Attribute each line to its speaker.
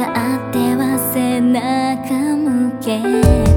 Speaker 1: があっては背中向け